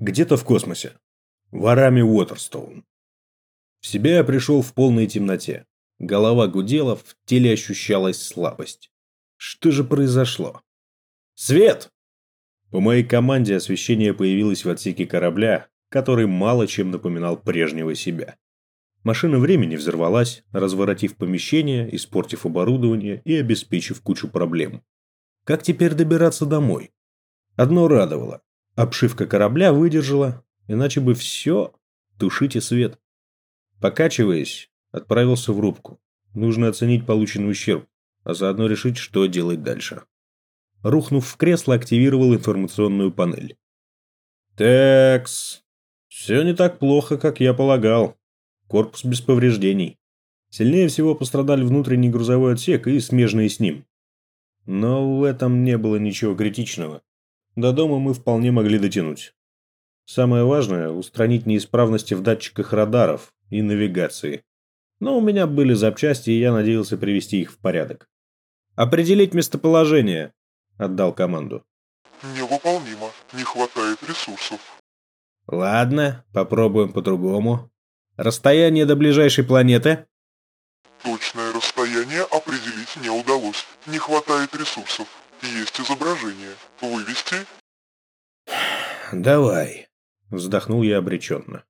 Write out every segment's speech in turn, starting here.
Где-то в космосе. Ворами Уотерстоун. В себя я пришел в полной темноте. Голова гудела, в теле ощущалась слабость. Что же произошло? Свет! По моей команде освещение появилось в отсеке корабля, который мало чем напоминал прежнего себя. Машина времени взорвалась, разворотив помещение, испортив оборудование и обеспечив кучу проблем. Как теперь добираться домой? Одно радовало. Обшивка корабля выдержала, иначе бы все тушите свет. Покачиваясь, отправился в рубку. Нужно оценить полученный ущерб, а заодно решить, что делать дальше. Рухнув в кресло, активировал информационную панель. Текс. Все не так плохо, как я полагал. Корпус без повреждений. Сильнее всего пострадали внутренний грузовой отсек и смежные с ним. Но в этом не было ничего критичного. До дома мы вполне могли дотянуть. Самое важное – устранить неисправности в датчиках радаров и навигации. Но у меня были запчасти, и я надеялся привести их в порядок. «Определить местоположение», – отдал команду. «Невыполнимо. Не хватает ресурсов». «Ладно, попробуем по-другому. Расстояние до ближайшей планеты?» Точное расстояние определить не удалось. Не хватает ресурсов. Есть изображение. Вывести? Давай. Вздохнул я обреченно.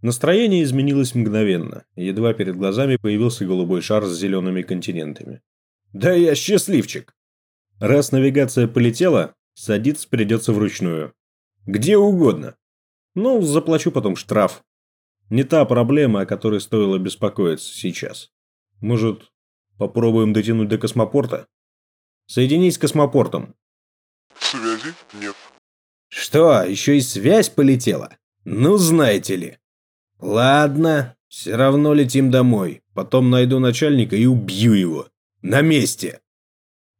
Настроение изменилось мгновенно. Едва перед глазами появился голубой шар с зелеными континентами. Да я счастливчик! Раз навигация полетела, садиться придется вручную. Где угодно. Ну, заплачу потом штраф. Не та проблема, о которой стоило беспокоиться сейчас. Может, попробуем дотянуть до космопорта? Соединись с космопортом. Связи нет. Что, еще и связь полетела? Ну, знаете ли. Ладно, все равно летим домой. Потом найду начальника и убью его. На месте.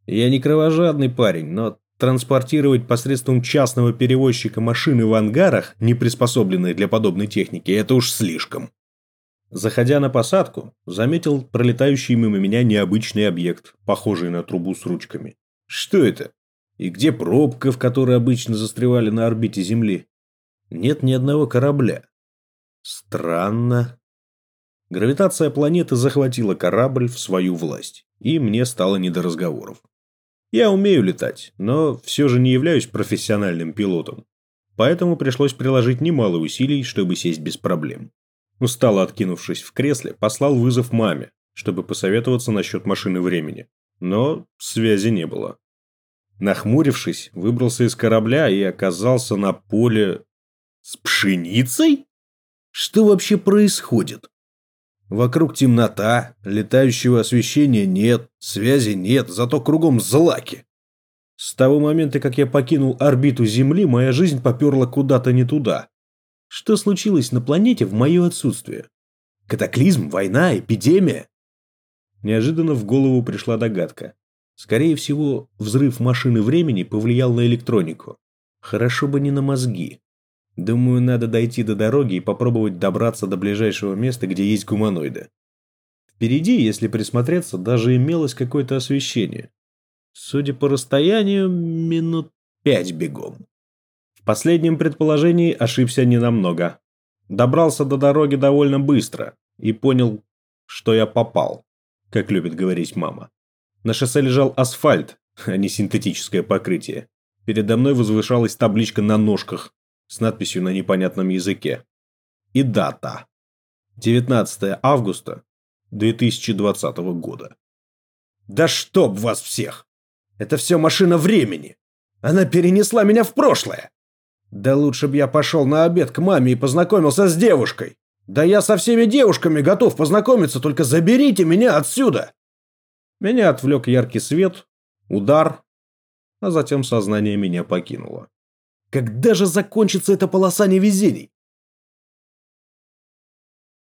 Я не кровожадный парень, но Транспортировать посредством частного перевозчика машины в ангарах, не приспособленные для подобной техники, это уж слишком. Заходя на посадку, заметил пролетающий мимо меня необычный объект, похожий на трубу с ручками. Что это? И где пробка, в которой обычно застревали на орбите Земли? Нет ни одного корабля. Странно. Гравитация планеты захватила корабль в свою власть, и мне стало не до разговоров. Я умею летать, но все же не являюсь профессиональным пилотом. Поэтому пришлось приложить немало усилий, чтобы сесть без проблем. Устало откинувшись в кресле, послал вызов маме, чтобы посоветоваться насчет машины времени. Но связи не было. Нахмурившись, выбрался из корабля и оказался на поле... С пшеницей? Что вообще происходит? Вокруг темнота, летающего освещения нет, связи нет, зато кругом злаки. С того момента, как я покинул орбиту Земли, моя жизнь поперла куда-то не туда. Что случилось на планете в мое отсутствие? Катаклизм, война, эпидемия? Неожиданно в голову пришла догадка. Скорее всего, взрыв машины времени повлиял на электронику. Хорошо бы не на мозги. Думаю, надо дойти до дороги и попробовать добраться до ближайшего места, где есть гуманоиды. Впереди, если присмотреться, даже имелось какое-то освещение. Судя по расстоянию, минут пять бегом. Последнем предположении ошибся ненамного. Добрался до дороги довольно быстро и понял, что я попал, как любит говорить мама. На шоссе лежал асфальт, а не синтетическое покрытие. Передо мной возвышалась табличка на ножках с надписью на непонятном языке. И дата. 19 августа 2020 года. Да чтоб вас всех! Это все машина времени! Она перенесла меня в прошлое! Да лучше бы я пошел на обед к маме и познакомился с девушкой! Да я со всеми девушками готов познакомиться, только заберите меня отсюда! Меня отвлек яркий свет, удар, а затем сознание меня покинуло. Когда же закончится эта полоса невезений?